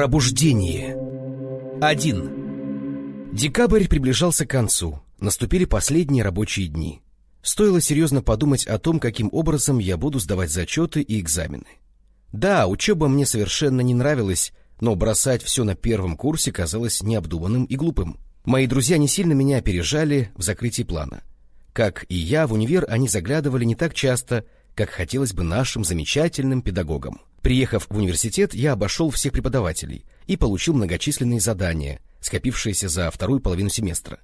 Пробуждение. Один. Декабрь приближался к концу. Наступили последние рабочие дни. Стоило серьезно подумать о том, каким образом я буду сдавать зачеты и экзамены. Да, учеба мне совершенно не нравилась, но бросать все на первом курсе казалось необдуманным и глупым. Мои друзья не сильно меня опережали в закрытии плана. Как и я, в универ они заглядывали не так часто, как хотелось бы нашим замечательным педагогам. Приехав в университет, я обошел всех преподавателей и получил многочисленные задания, скопившиеся за вторую половину семестра.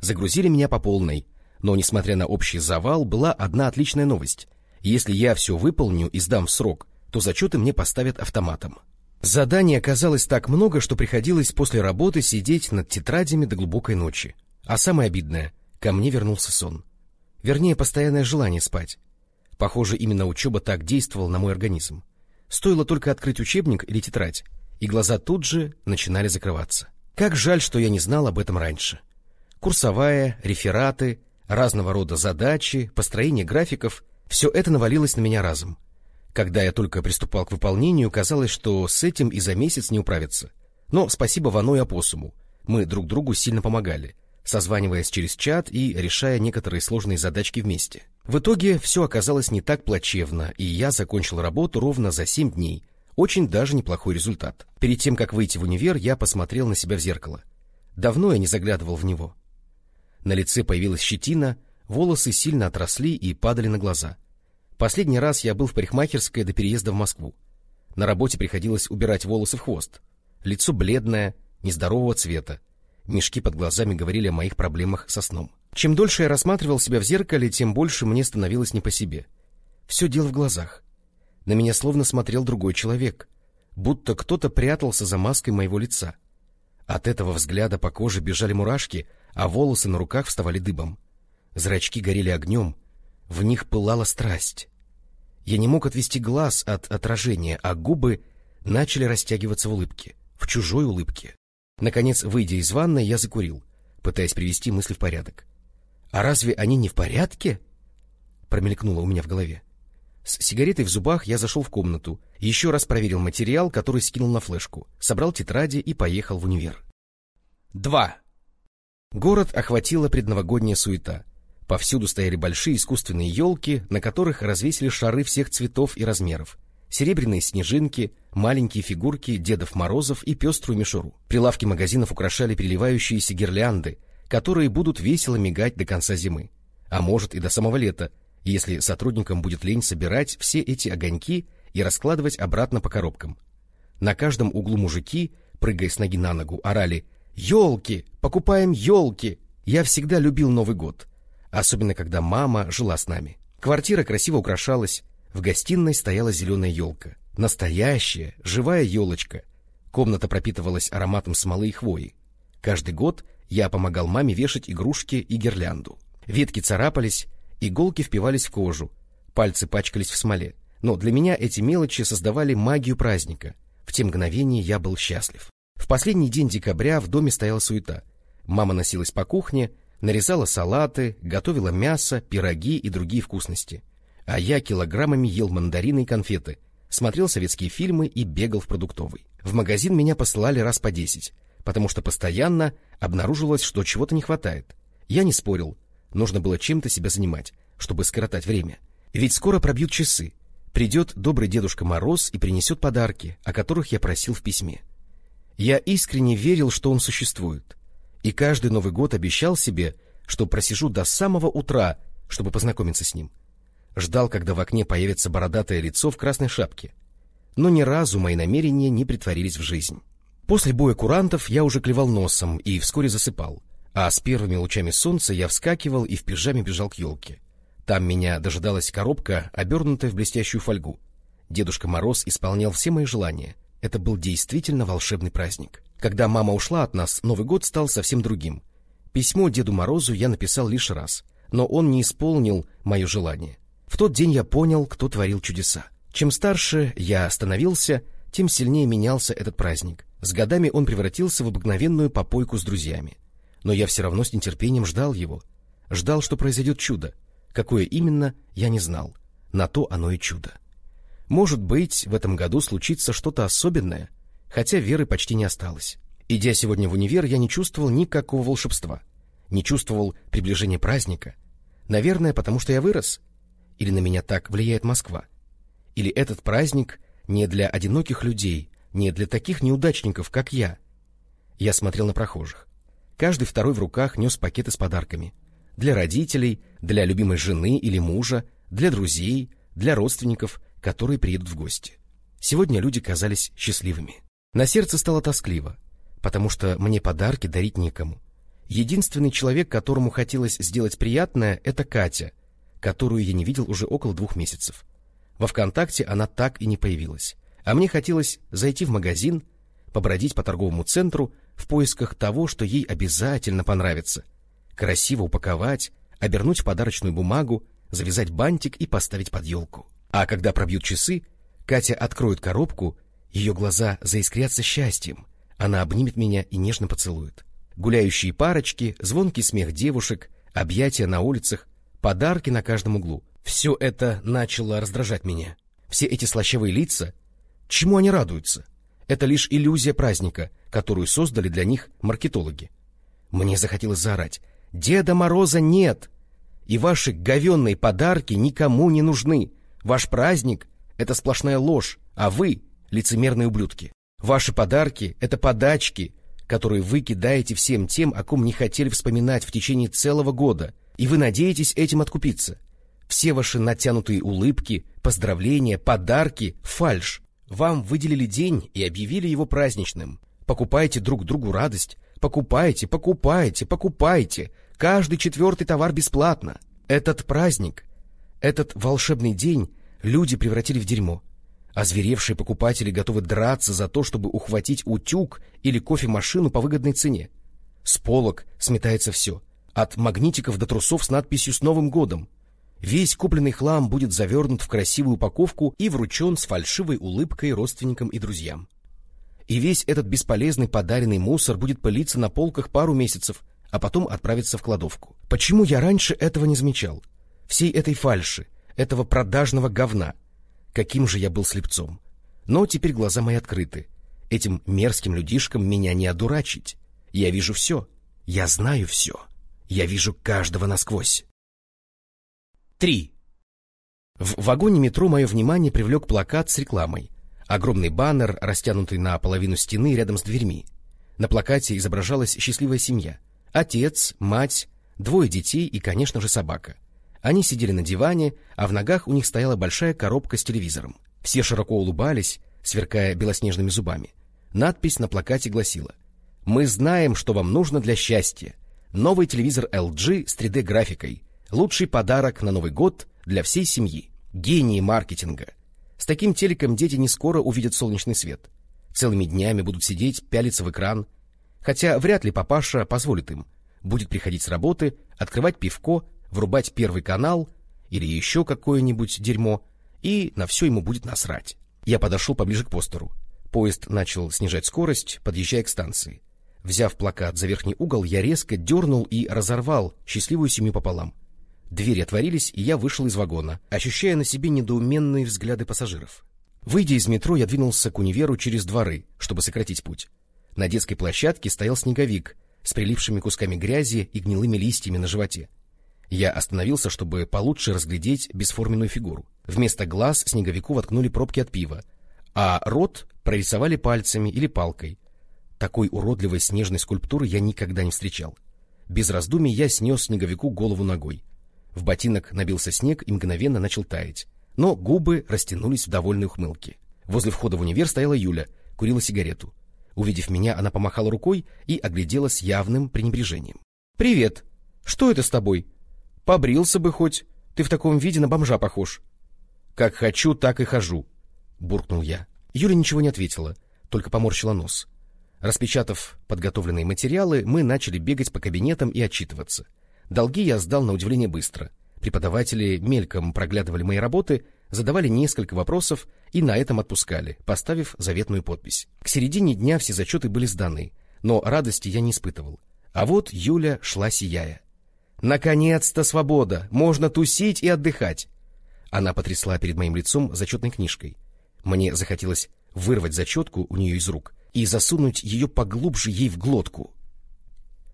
Загрузили меня по полной, но, несмотря на общий завал, была одна отличная новость. Если я все выполню и сдам в срок, то зачеты мне поставят автоматом. Заданий оказалось так много, что приходилось после работы сидеть над тетрадями до глубокой ночи. А самое обидное — ко мне вернулся сон. Вернее, постоянное желание спать. Похоже, именно учеба так действовала на мой организм. Стоило только открыть учебник или тетрадь, и глаза тут же начинали закрываться. Как жаль, что я не знал об этом раньше. Курсовая, рефераты, разного рода задачи, построение графиков — все это навалилось на меня разом. Когда я только приступал к выполнению, казалось, что с этим и за месяц не управиться. Но спасибо Вану и Апоссуму. Мы друг другу сильно помогали, созваниваясь через чат и решая некоторые сложные задачки вместе. В итоге все оказалось не так плачевно, и я закончил работу ровно за семь дней. Очень даже неплохой результат. Перед тем, как выйти в универ, я посмотрел на себя в зеркало. Давно я не заглядывал в него. На лице появилась щетина, волосы сильно отросли и падали на глаза. Последний раз я был в парикмахерской до переезда в Москву. На работе приходилось убирать волосы в хвост. Лицо бледное, нездорового цвета. Мешки под глазами говорили о моих проблемах со сном. Чем дольше я рассматривал себя в зеркале, тем больше мне становилось не по себе. Все дело в глазах. На меня словно смотрел другой человек, будто кто-то прятался за маской моего лица. От этого взгляда по коже бежали мурашки, а волосы на руках вставали дыбом. Зрачки горели огнем, в них пылала страсть. Я не мог отвести глаз от отражения, а губы начали растягиваться в улыбке, в чужой улыбке. Наконец, выйдя из ванной, я закурил, пытаясь привести мысли в порядок. «А разве они не в порядке?» Промелькнуло у меня в голове. С сигаретой в зубах я зашел в комнату, еще раз проверил материал, который скинул на флешку, собрал тетради и поехал в универ. Два. Город охватила предновогодняя суета. Повсюду стояли большие искусственные елки, на которых развесили шары всех цветов и размеров. Серебряные снежинки, маленькие фигурки Дедов Морозов и пеструю мишуру. Прилавки магазинов украшали переливающиеся гирлянды, которые будут весело мигать до конца зимы. А может и до самого лета, если сотрудникам будет лень собирать все эти огоньки и раскладывать обратно по коробкам. На каждом углу мужики, прыгая с ноги на ногу, орали «Елки! Покупаем елки!» Я всегда любил Новый год, особенно когда мама жила с нами. Квартира красиво украшалась, в гостиной стояла зеленая елка. Настоящая, живая елочка. Комната пропитывалась ароматом смолы и хвои. Каждый год я помогал маме вешать игрушки и гирлянду. Ветки царапались, иголки впивались в кожу, пальцы пачкались в смоле. Но для меня эти мелочи создавали магию праздника. В те мгновения я был счастлив. В последний день декабря в доме стояла суета. Мама носилась по кухне, нарезала салаты, готовила мясо, пироги и другие вкусности. А я килограммами ел мандарины и конфеты, смотрел советские фильмы и бегал в продуктовый. В магазин меня посылали раз по десять, потому что постоянно обнаружилось, что чего-то не хватает. Я не спорил, нужно было чем-то себя занимать, чтобы скоротать время. Ведь скоро пробьют часы. Придет добрый Дедушка Мороз и принесет подарки, о которых я просил в письме. Я искренне верил, что он существует. И каждый Новый год обещал себе, что просижу до самого утра, чтобы познакомиться с ним. Ждал, когда в окне появится бородатое лицо в красной шапке. Но ни разу мои намерения не притворились в жизнь. После боя курантов я уже клевал носом и вскоре засыпал, а с первыми лучами солнца я вскакивал и в пижаме бежал к елке. Там меня дожидалась коробка, обернутая в блестящую фольгу. Дедушка Мороз исполнял все мои желания. Это был действительно волшебный праздник. Когда мама ушла от нас, Новый год стал совсем другим. Письмо Деду Морозу я написал лишь раз, но он не исполнил мое желание. В тот день я понял, кто творил чудеса. Чем старше я становился, тем сильнее менялся этот праздник. С годами он превратился в обыкновенную попойку с друзьями. Но я все равно с нетерпением ждал его. Ждал, что произойдет чудо. Какое именно, я не знал. На то оно и чудо. Может быть, в этом году случится что-то особенное. хотя веры почти не осталось. Идя сегодня в универ, я не чувствовал никакого волшебства, не чувствовал приближения праздника. Наверное, потому что я вырос. Или на меня так влияет Москва. Или этот праздник не для одиноких людей, не для таких неудачников, как я. Я смотрел на прохожих. Каждый второй в руках нес пакеты с подарками. Для родителей, для любимой жены или мужа, для друзей, для родственников, которые приедут в гости. Сегодня люди казались счастливыми. На сердце стало тоскливо, потому что мне подарки дарить некому. Единственный человек, которому хотелось сделать приятное, это Катя, которую я не видел уже около двух месяцев. Во ВКонтакте она так и не появилась. А мне хотелось зайти в магазин, побродить по торговому центру в поисках того, что ей обязательно понравится. Красиво упаковать, обернуть в подарочную бумагу, завязать бантик и поставить под елку. А когда пробьют часы, Катя откроет коробку, ее глаза заискрятся счастьем, она обнимет меня и нежно поцелует. Гуляющие парочки, звонкий смех девушек, объятия на улицах, подарки на каждом углу. Все это начало раздражать меня. Все эти слащавые лица, чему они радуются? Это лишь иллюзия праздника, которую создали для них маркетологи. Мне захотелось заорать. «Деда Мороза нет! И ваши говенные подарки никому не нужны! Ваш праздник — это сплошная ложь, а вы — лицемерные ублюдки! Ваши подарки — это подачки, которые вы кидаете всем тем, о ком не хотели вспоминать в течение целого года, и вы надеетесь этим откупиться. Все ваши натянутые улыбки, поздравления, подарки — фальшь. Вам выделили день и объявили его праздничным. Покупайте друг другу радость. Покупайте, покупайте, покупайте. Каждый четвертый товар бесплатно. Этот праздник, этот волшебный день люди превратили в дерьмо. Озверевшие покупатели готовы драться за то, чтобы ухватить утюг или кофемашину по выгодной цене. С полок сметается все. От магнитиков до трусов с надписью «С Новым годом». Весь купленный хлам будет завернут в красивую упаковку и вручен с фальшивой улыбкой родственникам и друзьям. И весь этот бесполезный подаренный мусор будет пылиться на полках пару месяцев, а потом отправиться в кладовку. Почему я раньше этого не замечал? Всей этой фальши, этого продажного говна — каким же я был слепцом. Но теперь глаза мои открыты. Этим мерзким людишкам меня не одурачить. Я вижу все. Я знаю все. Я вижу каждого насквозь. Три. В вагоне метро мое внимание привлек плакат с рекламой. Огромный баннер, растянутый на половину стены рядом с дверьми. На плакате изображалась счастливая семья. Отец, мать, двое детей и, конечно же, собака. Они сидели на диване, а в ногах у них стояла большая коробка с телевизором. Все широко улыбались, сверкая белоснежными зубами. Надпись на плакате гласила «Мы знаем, что вам нужно для счастья. Новый телевизор LG с 3D-графикой. Лучший подарок на Новый год для всей семьи. Гении маркетинга. С таким телеком дети не скоро увидят солнечный свет. Целыми днями будут сидеть, пялиться в экран. Хотя вряд ли папаша позволит им. Будет приходить с работы, открывать пивко врубать первый канал или еще какое-нибудь дерьмо, и на все ему будет насрать. Я подошел поближе к постеру. Поезд начал снижать скорость, подъезжая к станции. Взяв плакат за верхний угол, я резко дернул и разорвал счастливую семью пополам. Двери отворились, и я вышел из вагона, ощущая на себе недоуменные взгляды пассажиров. Выйдя из метро, я двинулся к универу через дворы, чтобы сократить путь. На детской площадке стоял снеговик с прилипшими кусками грязи и гнилыми листьями на животе. Я остановился, чтобы получше разглядеть бесформенную фигуру. Вместо глаз снеговику воткнули пробки от пива, а рот прорисовали пальцами или палкой. Такой уродливой снежной скульптуры я никогда не встречал. Без раздумий я снес снеговику голову ногой. В ботинок набился снег и мгновенно начал таять. Но губы растянулись в довольной ухмылке. Возле входа в универ стояла Юля, курила сигарету. Увидев меня, она помахала рукой и оглядела с явным пренебрежением. — Привет! Что это с тобой? Побрился бы хоть. Ты в таком виде на бомжа похож. — Как хочу, так и хожу, — буркнул я. Юля ничего не ответила, только поморщила нос. Распечатав подготовленные материалы, мы начали бегать по кабинетам и отчитываться. Долги я сдал на удивление быстро. Преподаватели мельком проглядывали мои работы, задавали несколько вопросов и на этом отпускали, поставив заветную подпись. К середине дня все зачеты были сданы, но радости я не испытывал. А вот Юля шла сияя. Наконец-то свобода! Можно тусить и отдыхать! Она потрясла перед моим лицом зачетной книжкой. Мне захотелось вырвать зачетку у нее из рук и засунуть ее поглубже ей в глотку.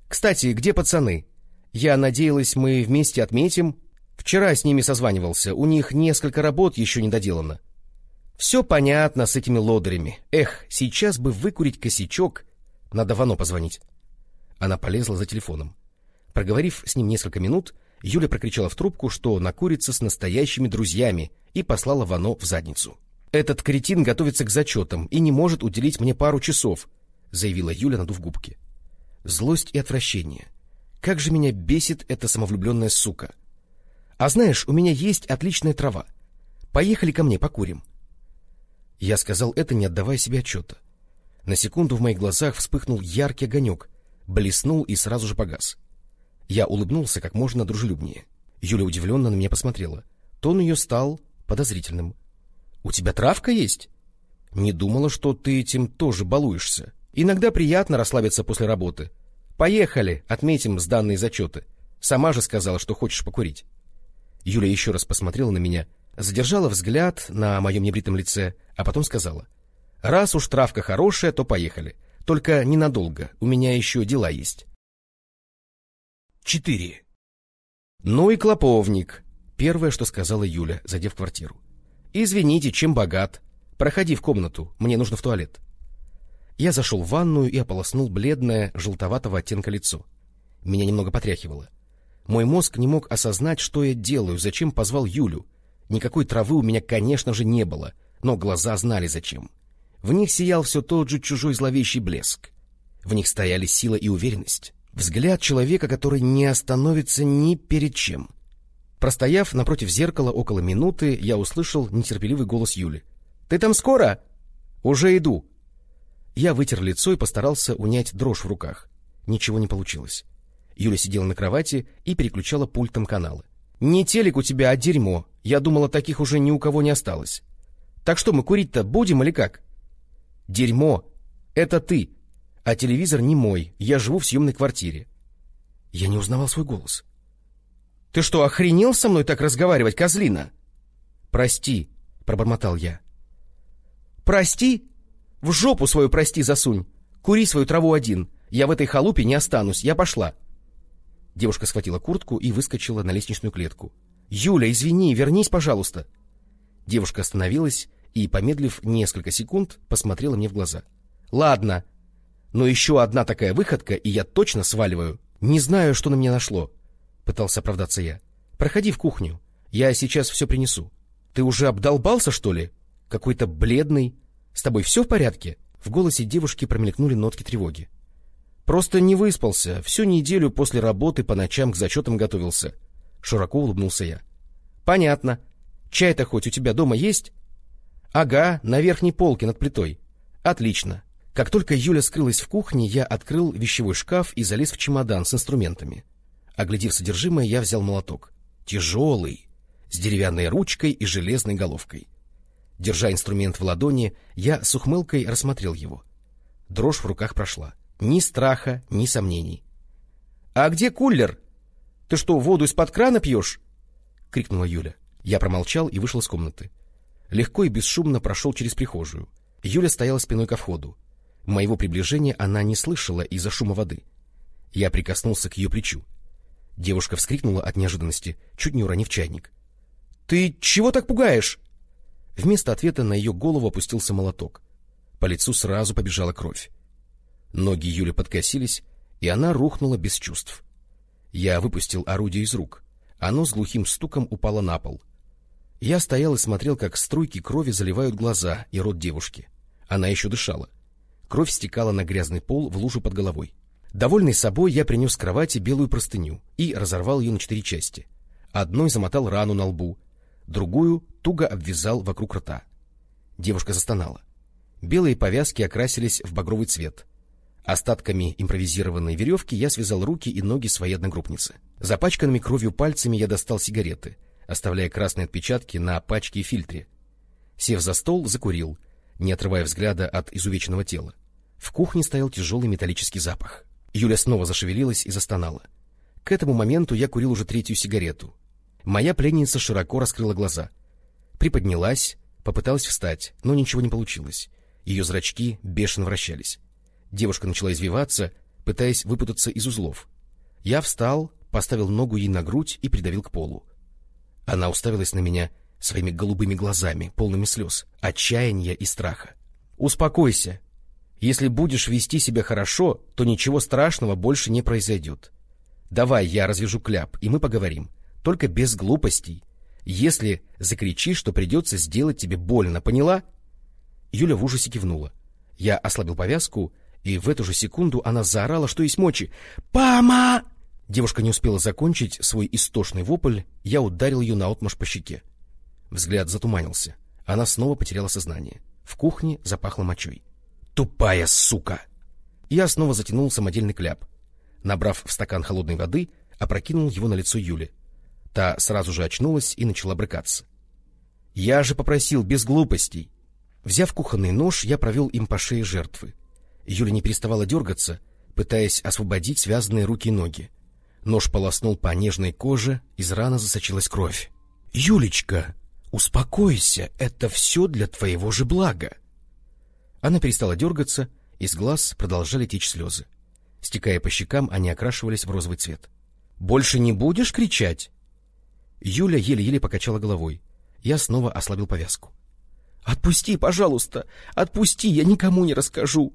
«Кстати, где пацаны? Я надеялась, мы вместе отметим. Вчера с ними созванивался, у них несколько работ еще не доделано». Все понятно с этими лодырями. Эх, сейчас бы выкурить косячок. Надо Вано позвонить. Она полезла за телефоном. Проговорив с ним несколько минут, Юля прокричала в трубку, что накурится с настоящими друзьями, и послала Вано в задницу. «Этот кретин готовится к зачетам и не может уделить мне пару часов», заявила Юля, надув губки. Злость и отвращение. Как же меня бесит эта самовлюбленная сука. А знаешь, у меня есть отличная трава. Поехали ко мне, покурим. Я сказал это, не отдавая себе отчета. На секунду в моих глазах вспыхнул яркий огонек, блеснул и сразу же погас. Я улыбнулся как можно дружелюбнее. Юля удивленно на меня посмотрела. Тон ее стал подозрительным. — У тебя травка есть? — Не думала, что ты этим тоже балуешься. Иногда приятно расслабиться после работы. Поехали, отметим сданные зачеты. Сама же сказала, что хочешь покурить. Юля еще раз посмотрела на меня — задержала взгляд на моем небритом лице, а потом сказала. — Раз уж травка хорошая, то поехали. Только ненадолго, у меня еще дела есть. Четыре. Ну и клоповник. Первое, что сказала Юля, зайдя в квартиру. Извините, чем богат. Проходи в комнату, мне нужно в туалет. Я зашел в ванную и ополоснул бледное, желтоватого оттенка лицо. Меня немного потряхивало. Мой мозг не мог осознать, что я делаю, зачем позвал Юлю, Никакой травы у меня, конечно же, не было, но глаза знали зачем. В них сиял все тот же чужой зловещий блеск. В них стояли сила и уверенность. Взгляд человека, который не остановится ни перед чем. Простояв напротив зеркала около минуты, я услышал нетерпеливый голос Юли. — Ты там скоро? — Уже иду. Я вытер лицо и постарался унять дрожь в руках. Ничего не получилось. Юля сидела на кровати и переключала пультом каналы. Не телек у тебя, а дерьмо. Я думала, таких уже ни у кого не осталось. Так что мы курить-то будем или как? Дерьмо. Это ты. А телевизор не мой. Я живу в съемной квартире. Я не узнавал свой голос. Ты что, охренел со мной так разговаривать, козлина? Прости, пробормотал я. Прости? В жопу свою прости засунь. Кури свою траву один. Я в этой халупе не останусь. Я пошла. Девушка схватила куртку и выскочила на лестничную клетку. «Юля, извини, вернись, пожалуйста!» Девушка остановилась и, помедлив несколько секунд, посмотрела мне в глаза. «Ладно, но еще одна такая выходка, и я точно сваливаю. Не знаю, что на меня нашло», — пытался оправдаться я. «Проходи в кухню, я сейчас все принесу. Ты уже обдолбался, что ли? Какой-то бледный. С тобой все в порядке?» В голосе девушки промелькнули нотки тревоги. Просто не выспался, всю неделю после работы по ночам к зачетам готовился. Широко улыбнулся я. — Понятно. Чай-то хоть у тебя дома есть? — Ага, на верхней полке над плитой. — Отлично. Как только Юля скрылась в кухне, я открыл вещевой шкаф и залез в чемодан с инструментами. Оглядев содержимое, я взял молоток. Тяжелый, с деревянной ручкой и железной головкой. Держа инструмент в ладони, я с ухмылкой рассмотрел его. Дрожь в руках прошла. Ни страха, ни сомнений. — А где кулер? Ты что, воду из-под крана пьешь? — крикнула Юля. Я промолчал и вышел из комнаты. Легко и бесшумно прошел через прихожую. Юля стояла спиной ко входу. Моего приближения она не слышала из-за шума воды. Я прикоснулся к ее плечу. Девушка вскрикнула от неожиданности, чуть не уронив чайник. — Ты чего так пугаешь? Вместо ответа на ее голову опустился молоток. По лицу сразу побежала кровь. Ноги Юли подкосились, и она рухнула без чувств. Я выпустил орудие из рук. Оно с глухим стуком упало на пол. Я стоял и смотрел, как струйки крови заливают глаза и рот девушки. Она еще дышала. Кровь стекала на грязный пол в лужу под головой. Довольный собой, я принес с кровати белую простыню и разорвал ее на четыре части. Одной замотал рану на лбу, другую туго обвязал вокруг рта. Девушка застонала. Белые повязки окрасились в багровый цвет — Остатками импровизированной веревки я связал руки и ноги своей одногруппницы. Запачканными кровью пальцами я достал сигареты, оставляя красные отпечатки на пачке и фильтре. Сев за стол, закурил, не отрывая взгляда от изувеченного тела. В кухне стоял тяжелый металлический запах. Юля снова зашевелилась и застонала. К этому моменту я курил уже третью сигарету. Моя пленница широко раскрыла глаза. Приподнялась, попыталась встать, но ничего не получилось. Ее зрачки бешено вращались. Девушка начала извиваться, пытаясь выпутаться из узлов. Я встал, поставил ногу ей на грудь и придавил к полу. Она уставилась на меня своими голубыми глазами, полными слез, отчаяния и страха. — Успокойся. Если будешь вести себя хорошо, то ничего страшного больше не произойдет. Давай я развяжу кляп, и мы поговорим. Только без глупостей. Если закричишь, то придется сделать тебе больно, поняла? Юля в ужасе кивнула. Я ослабил повязку, и в эту же секунду она заорала, что есть мочи. «Пама!» Девушка не успела закончить свой истошный вопль, я ударил ее наотмашь по щеке. Взгляд затуманился. Она снова потеряла сознание. В кухне запахло мочой. «Тупая сука!» Я снова затянул самодельный кляп. Набрав в стакан холодной воды, опрокинул его на лицо Юли. Та сразу же очнулась и начала брыкаться. «Я же попросил, без глупостей!» Взяв кухонный нож, я провел им по шее жертвы. Юля не переставала дергаться, пытаясь освободить связанные руки и ноги. Нож полоснул по нежной коже, из раны засочилась кровь. — Юлечка, успокойся, это все для твоего же блага. Она перестала дергаться, из глаз продолжали течь слезы. Стекая по щекам, они окрашивались в розовый цвет. — Больше не будешь кричать? Юля еле-еле покачала головой. Я снова ослабил повязку. — Отпусти, пожалуйста, отпусти, я никому не расскажу.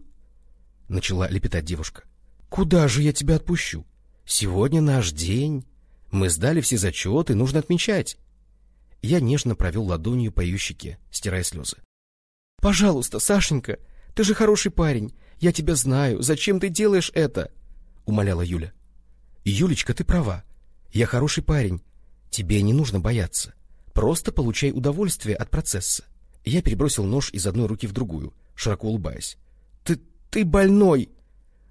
Начала лепетать девушка. — Куда же я тебя отпущу? — Сегодня наш день. Мы сдали все зачеты, нужно отмечать. Я нежно провел ладонью по ее щеке, стирая слезы. — Пожалуйста, Сашенька, ты же хороший парень. Я тебя знаю. Зачем ты делаешь это? — умоляла Юля. — Юлечка, ты права. Я хороший парень. Тебе не нужно бояться. Просто получай удовольствие от процесса. Я перебросил нож из одной руки в другую, широко улыбаясь. — Ты... ты больной!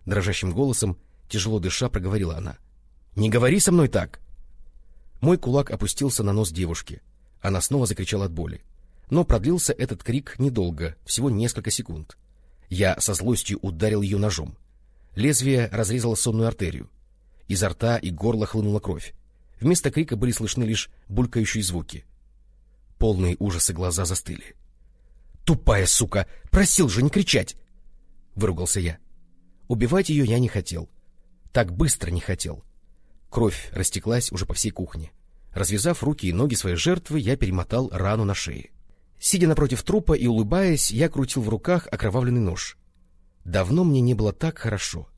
Дрожащим голосом Тяжело дыша, проговорила она. — Не говори со мной так! Мой кулак опустился на нос девушки. Она снова закричала от боли. Но продлился этот крик недолго, всего несколько секунд. Я со злостью ударил ее ножом. Лезвие разрезало сонную артерию. Изо рта и горла хлынула кровь. Вместо крика были слышны лишь булькающие звуки. Полные ужаса глаза застыли. — Тупая сука! Просил же не кричать! — выругался я. Убивать ее я не хотел. Так быстро не хотел. Кровь растеклась уже по всей кухне. Развязав руки и ноги своей жертвы, я перемотал рану на шее. Сидя напротив трупа и улыбаясь, я крутил в руках окровавленный нож. Давно мне не было так хорошо.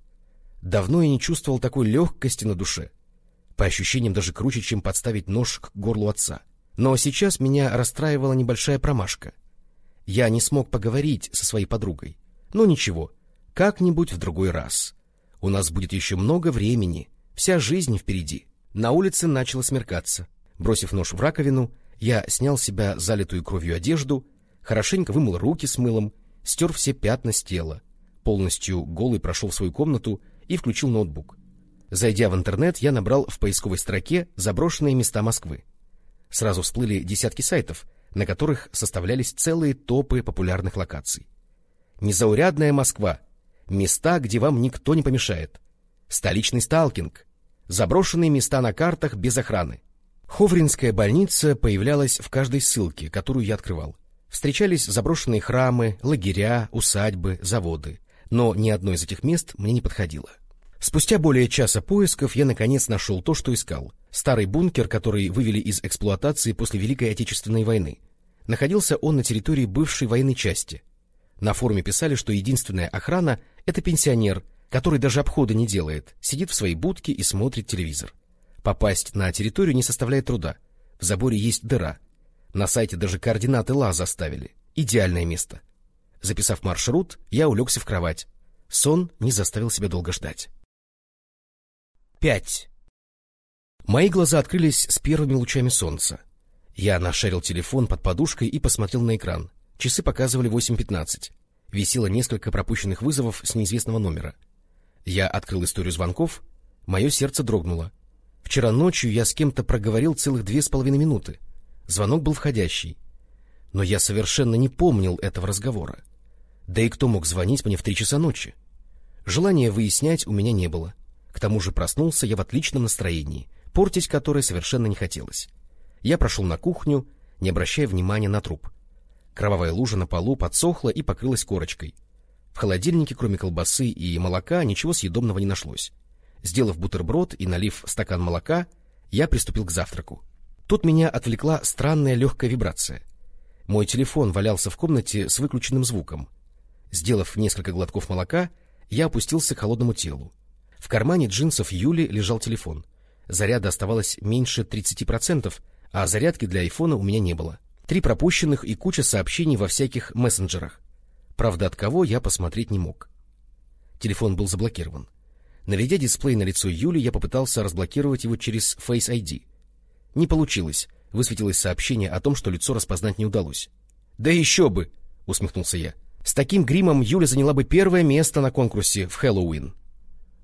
Давно я не чувствовал такой легкости на душе. По ощущениям даже круче, чем подставить нож к горлу отца. Но сейчас меня расстраивала небольшая промашка. Я не смог поговорить со своей подругой. Но ничего, как-нибудь в другой раз. У нас будет еще много времени, вся жизнь впереди. На улице начало смеркаться. Бросив нож в раковину, я снял с себя залитую кровью одежду, хорошенько вымыл руки с мылом, стер все пятна с тела, полностью голый прошел в свою комнату и включил ноутбук. Зайдя в интернет, я набрал в поисковой строке «Заброшенные места Москвы». Сразу всплыли десятки сайтов, на которых составлялись целые топы популярных локаций. «Незаурядная Москва», Места, где вам никто не помешает. Столичный сталкинг. Заброшенные места на картах без охраны. Ховринская больница появлялась в каждой ссылке, которую я открывал. Встречались заброшенные храмы, лагеря, усадьбы, заводы. Но ни одно из этих мест мне не подходило. Спустя более часа поисков я наконец нашел то, что искал. Старый бункер, который вывели из эксплуатации после Великой Отечественной войны. Находился он на территории бывшей военной части. На форуме писали, что единственная охрана — это пенсионер, который даже обхода не делает, сидит в своей будке и смотрит телевизор. Попасть на территорию не составляет труда. В заборе есть дыра. На сайте даже координаты ЛА заставили. Идеальное место. Записав маршрут, я улегся в кровать. Сон не заставил себя долго ждать. Пять. Мои глаза открылись с первыми лучами солнца. Я нашарил телефон под подушкой и посмотрел на экран. Часы показывали 8.15. Висело несколько пропущенных вызовов с неизвестного номера. Я открыл историю звонков, мое сердце дрогнуло. Вчера ночью я с кем-то проговорил целых две с половиной минуты. Звонок был входящий. Но я совершенно не помнил этого разговора. Да и кто мог звонить мне в три часа ночи? Желания выяснять у меня не было. К тому же проснулся я в отличном настроении, портить которое совершенно не хотелось. Я прошел на кухню, не обращая внимания на труп. Кровавая лужа на полу подсохла и покрылась корочкой. В холодильнике, кроме колбасы и молока, ничего съедобного не нашлось. Сделав бутерброд и налив стакан молока, я приступил к завтраку. Тут меня отвлекла странная легкая вибрация. Мой телефон валялся в комнате с выключенным звуком. Сделав несколько глотков молока, я опустился к холодному телу. В кармане джинсов Юли лежал телефон. Заряда оставалось меньше 30%, а зарядки для айфона у меня не было. Три пропущенных и куча сообщений во всяких мессенджерах. Правда, от кого я посмотреть не мог. Телефон был заблокирован. Наведя дисплей на лицо Юли, я попытался разблокировать его через Face ID. Не получилось. Высветилось сообщение о том, что лицо распознать не удалось. — Да еще бы! — усмехнулся я. — С таким гримом Юля заняла бы первое место на конкурсе в Хэллоуин.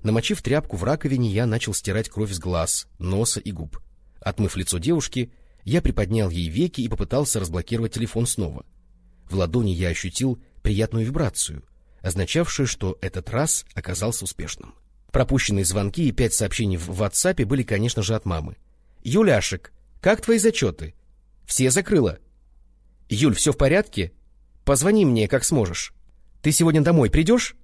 Намочив тряпку в раковине, я начал стирать кровь с глаз, носа и губ. Отмыв лицо девушки, я приподнял ей веки и попытался разблокировать телефон снова. В ладони я ощутил приятную вибрацию, означавшую, что этот раз оказался успешным. Пропущенные звонки и пять сообщений в WhatsApp были, конечно же, от мамы. «Юляшек, как твои зачеты? Все закрыла?» «Юль, все в порядке? Позвони мне, как сможешь. Ты сегодня домой придешь?»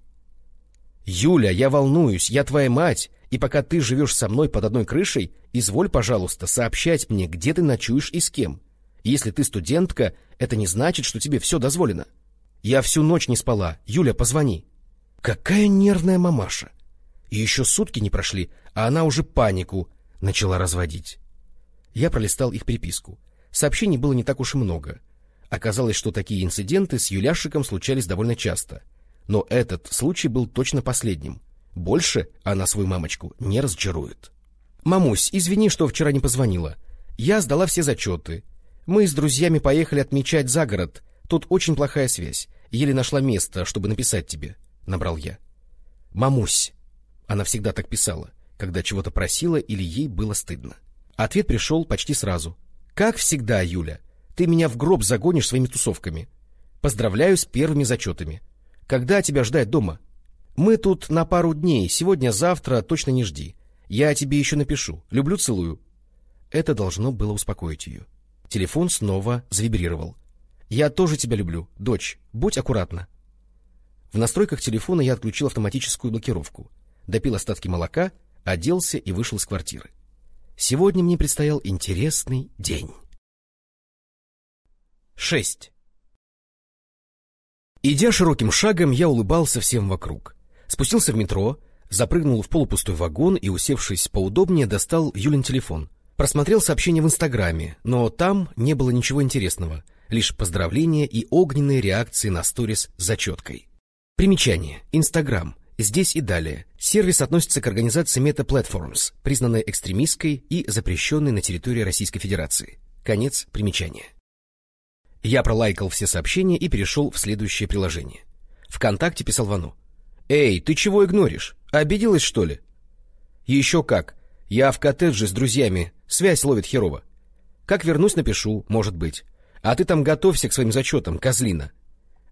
«Юля, я волнуюсь, я твоя мать, и пока ты живешь со мной под одной крышей, изволь, пожалуйста, сообщать мне, где ты ночуешь и с кем. Если ты студентка, это не значит, что тебе все дозволено. Я всю ночь не спала. Юля, позвони». Какая нервная мамаша! И еще сутки не прошли, а она уже панику начала разводить. Я пролистал их переписку. Сообщений было не так уж и много. Оказалось, что такие инциденты с Юляшиком случались довольно часто — но этот случай был точно последним. Больше она свою мамочку не разочарует. «Мамусь, извини, что вчера не позвонила. Я сдала все зачеты. Мы с друзьями поехали отмечать за город. Тут очень плохая связь. Еле нашла место, чтобы написать тебе», — набрал я. «Мамусь». Она всегда так писала, когда чего-то просила или ей было стыдно. Ответ пришел почти сразу. «Как всегда, Юля, ты меня в гроб загонишь своими тусовками. Поздравляю с первыми зачетами. Когда тебя ждать дома? Мы тут на пару дней, сегодня-завтра точно не жди. Я тебе еще напишу. Люблю, целую. Это должно было успокоить ее. Телефон снова завибрировал. Я тоже тебя люблю, дочь. Будь аккуратна. В настройках телефона я отключил автоматическую блокировку, допил остатки молока, оделся и вышел из квартиры. Сегодня мне предстоял интересный день. 6. Идя широким шагом, я улыбался всем вокруг. Спустился в метро, запрыгнул в полупустой вагон и, усевшись поудобнее, достал Юлин телефон. Просмотрел сообщения в Инстаграме, но там не было ничего интересного, лишь поздравления и огненные реакции на сторис с зачеткой. Примечание. Инстаграм. Здесь и далее. Сервис относится к организации Meta Platforms, признанной экстремистской и запрещенной на территории Российской Федерации. Конец примечания. Я пролайкал все сообщения и перешел в следующее приложение. ВКонтакте писал Вану. «Эй, ты чего игноришь? Обиделась, что ли?» «Еще как. Я в коттедже с друзьями. Связь ловит херово. Как вернусь, напишу, может быть. А ты там готовься к своим зачетам, козлина».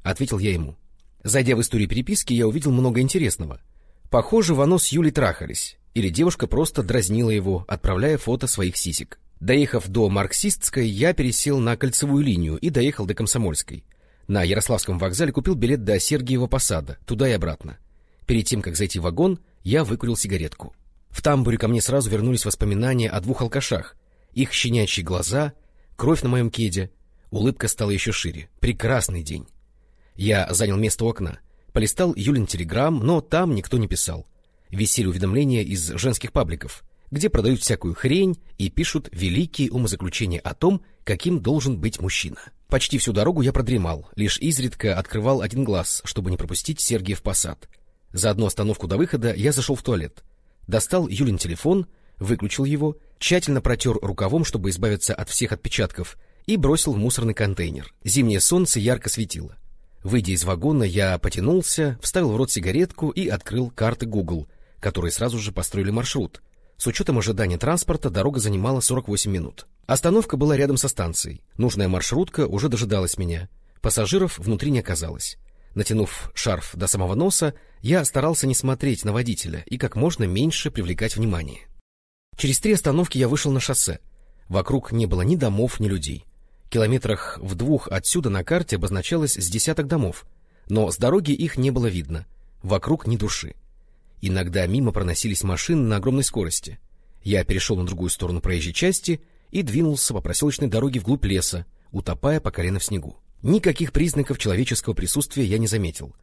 Ответил я ему. Зайдя в историю переписки, я увидел много интересного. Похоже, Вано с Юлей трахались. Или девушка просто дразнила его, отправляя фото своих сисек. Доехав до Марксистской, я пересел на кольцевую линию и доехал до Комсомольской. На Ярославском вокзале купил билет до Сергиева посада, туда и обратно. Перед тем, как зайти в вагон, я выкурил сигаретку. В тамбуре ко мне сразу вернулись воспоминания о двух алкашах. Их щенячьи глаза, кровь на моем кеде. Улыбка стала еще шире. Прекрасный день. Я занял место у окна. Полистал Юлин телеграм, но там никто не писал. Висели уведомления из женских пабликов где продают всякую хрень и пишут великие умозаключения о том, каким должен быть мужчина. Почти всю дорогу я продремал, лишь изредка открывал один глаз, чтобы не пропустить Сергиев посад. За одну остановку до выхода я зашел в туалет. Достал Юлин телефон, выключил его, тщательно протер рукавом, чтобы избавиться от всех отпечатков, и бросил в мусорный контейнер. Зимнее солнце ярко светило. Выйдя из вагона, я потянулся, вставил в рот сигаретку и открыл карты Google, которые сразу же построили маршрут — с учетом ожидания транспорта дорога занимала 48 минут. Остановка была рядом со станцией. Нужная маршрутка уже дожидалась меня. Пассажиров внутри не оказалось. Натянув шарф до самого носа, я старался не смотреть на водителя и как можно меньше привлекать внимание. Через три остановки я вышел на шоссе. Вокруг не было ни домов, ни людей. Километрах в двух отсюда на карте обозначалось с десяток домов, но с дороги их не было видно, вокруг ни души. Иногда мимо проносились машины на огромной скорости. Я перешел на другую сторону проезжей части и двинулся по проселочной дороге вглубь леса, утопая по колено в снегу. Никаких признаков человеческого присутствия я не заметил,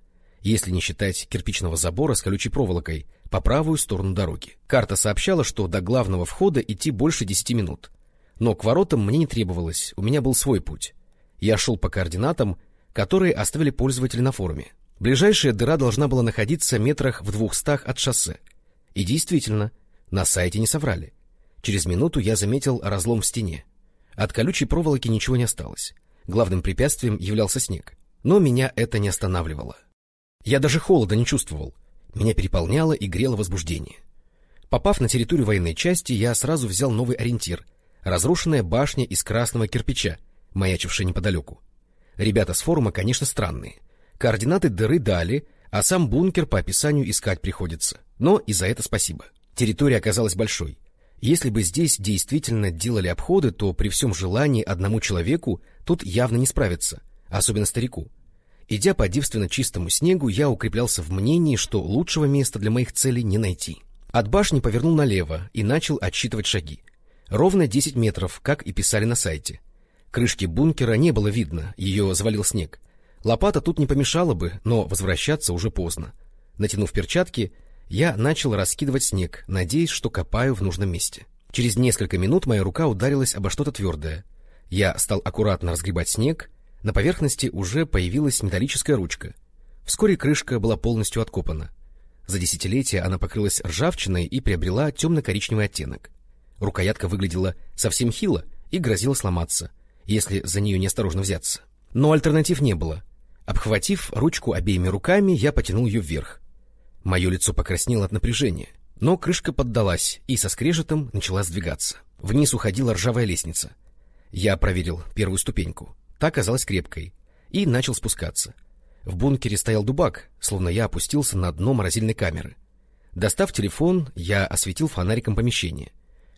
если не считать кирпичного забора с колючей проволокой по правую сторону дороги. Карта сообщала, что до главного входа идти больше десяти минут. Но к воротам мне не требовалось, у меня был свой путь. Я шел по координатам, которые оставили пользователи на форуме. Ближайшая дыра должна была находиться метрах в двухстах от шоссе. И действительно, на сайте не соврали. Через минуту я заметил разлом в стене. От колючей проволоки ничего не осталось. Главным препятствием являлся снег. Но меня это не останавливало. Я даже холода не чувствовал. Меня переполняло и грело возбуждение. Попав на территорию военной части, я сразу взял новый ориентир — разрушенная башня из красного кирпича, маячившая неподалеку. Ребята с форума, конечно, странные. Координаты дыры дали, а сам бункер по описанию искать приходится. Но и за это спасибо. Территория оказалась большой. Если бы здесь действительно делали обходы, то при всем желании одному человеку тут явно не справиться, особенно старику. Идя по девственно чистому снегу, я укреплялся в мнении, что лучшего места для моих целей не найти. От башни повернул налево и начал отсчитывать шаги. Ровно 10 метров, как и писали на сайте. Крышки бункера не было видно, ее завалил снег. Лопата тут не помешала бы, но возвращаться уже поздно. Натянув перчатки, я начал раскидывать снег, надеясь, что копаю в нужном месте. Через несколько минут моя рука ударилась обо что-то твердое. Я стал аккуратно разгребать снег, на поверхности уже появилась металлическая ручка. Вскоре крышка была полностью откопана. За десятилетия она покрылась ржавчиной и приобрела темно-коричневый оттенок. Рукоятка выглядела совсем хило и грозила сломаться, если за нее неосторожно взяться. Но альтернатив не было. Обхватив ручку обеими руками, я потянул ее вверх. Мое лицо покраснело от напряжения, но крышка поддалась и со скрежетом начала сдвигаться. Вниз уходила ржавая лестница. Я проверил первую ступеньку. Та оказалась крепкой. И начал спускаться. В бункере стоял дубак, словно я опустился на дно морозильной камеры. Достав телефон, я осветил фонариком помещение.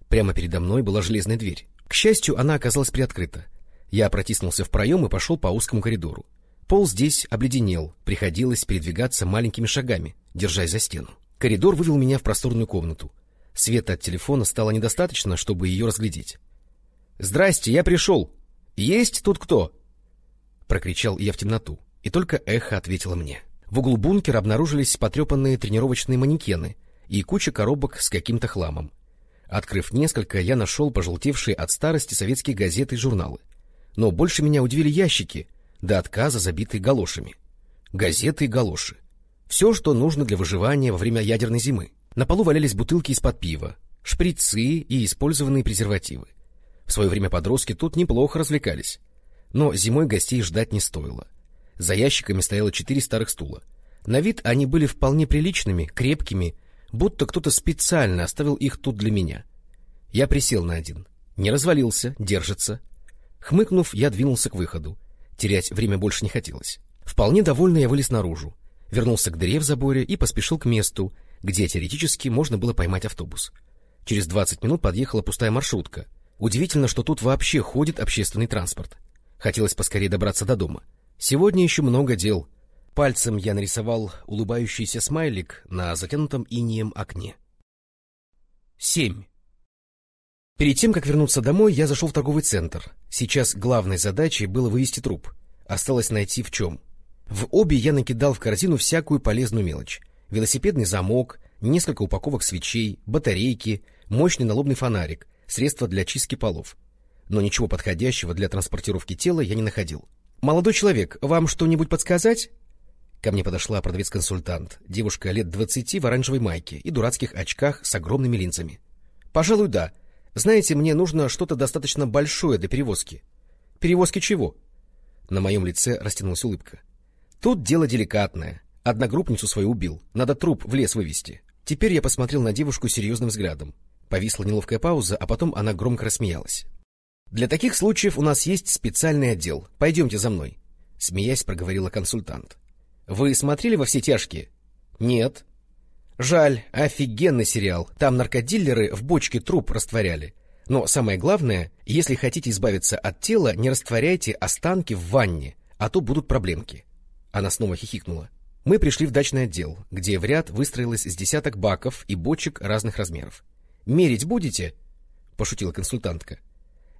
Прямо передо мной была железная дверь. К счастью, она оказалась приоткрыта. Я протиснулся в проем и пошел по узкому коридору. Пол здесь обледенел, приходилось передвигаться маленькими шагами, держась за стену. Коридор вывел меня в просторную комнату. Света от телефона стало недостаточно, чтобы ее разглядеть. — Здрасте, я пришел. Есть тут кто? — прокричал я в темноту, и только эхо ответило мне. В углу бункера обнаружились потрепанные тренировочные манекены и куча коробок с каким-то хламом. Открыв несколько, я нашел пожелтевшие от старости советские газеты и журналы. Но больше меня удивили ящики, до отказа забитые галошами. Газеты и галоши. Все, что нужно для выживания во время ядерной зимы. На полу валялись бутылки из-под пива, шприцы и использованные презервативы. В свое время подростки тут неплохо развлекались. Но зимой гостей ждать не стоило. За ящиками стояло четыре старых стула. На вид они были вполне приличными, крепкими, будто кто-то специально оставил их тут для меня. Я присел на один. Не развалился, держится. Хмыкнув, я двинулся к выходу. Терять время больше не хотелось. Вполне довольный я вылез наружу вернулся к дыре в заборе и поспешил к месту, где теоретически можно было поймать автобус. Через 20 минут подъехала пустая маршрутка. Удивительно, что тут вообще ходит общественный транспорт. Хотелось поскорее добраться до дома. Сегодня еще много дел. Пальцем я нарисовал улыбающийся смайлик на затянутом инием окне. 7. Перед тем, как вернуться домой, я зашел в торговый центр. Сейчас главной задачей было вывести труп. Осталось найти в чем. В обе я накидал в корзину всякую полезную мелочь. Велосипедный замок, несколько упаковок свечей, батарейки, мощный налобный фонарик, средства для чистки полов. Но ничего подходящего для транспортировки тела я не находил. «Молодой человек, вам что-нибудь подсказать?» Ко мне подошла продавец-консультант, девушка лет двадцати в оранжевой майке и дурацких очках с огромными линзами. «Пожалуй, да. Знаете, мне нужно что-то достаточно большое для перевозки». «Перевозки чего?» На моем лице растянулась улыбка. Тут дело деликатное. Одногруппницу свою убил. Надо труп в лес вывести. Теперь я посмотрел на девушку серьезным взглядом. Повисла неловкая пауза, а потом она громко рассмеялась. «Для таких случаев у нас есть специальный отдел. Пойдемте за мной», — смеясь проговорила консультант. «Вы смотрели во все тяжкие?» «Нет». «Жаль, офигенный сериал. Там наркодиллеры в бочке труп растворяли. Но самое главное, если хотите избавиться от тела, не растворяйте останки в ванне, а то будут проблемки. Она снова хихикнула. Мы пришли в дачный отдел, где в ряд выстроилось с десяток баков и бочек разных размеров. «Мерить будете?» — пошутила консультантка.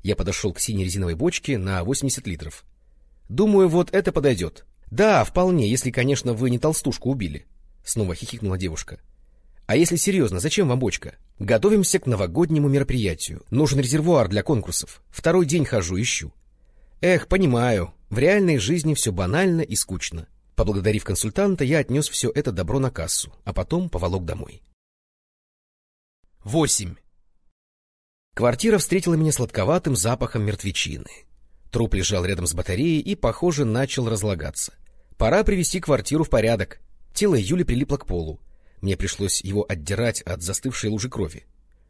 Я подошел к синей резиновой бочке на 80 литров. «Думаю, вот это подойдет». «Да, вполне, если, конечно, вы не толстушку убили», — снова хихикнула девушка. «А если серьезно, зачем вам бочка?» «Готовимся к новогоднему мероприятию. Нужен резервуар для конкурсов. Второй день хожу, ищу». «Эх, понимаю, в реальной жизни все банально и скучно. Поблагодарив консультанта, я отнес все это добро на кассу, а потом поволок домой. 8. Квартира встретила меня сладковатым запахом мертвечины. Труп лежал рядом с батареей и, похоже, начал разлагаться. Пора привести квартиру в порядок. Тело Юли прилипло к полу. Мне пришлось его отдирать от застывшей лужи крови.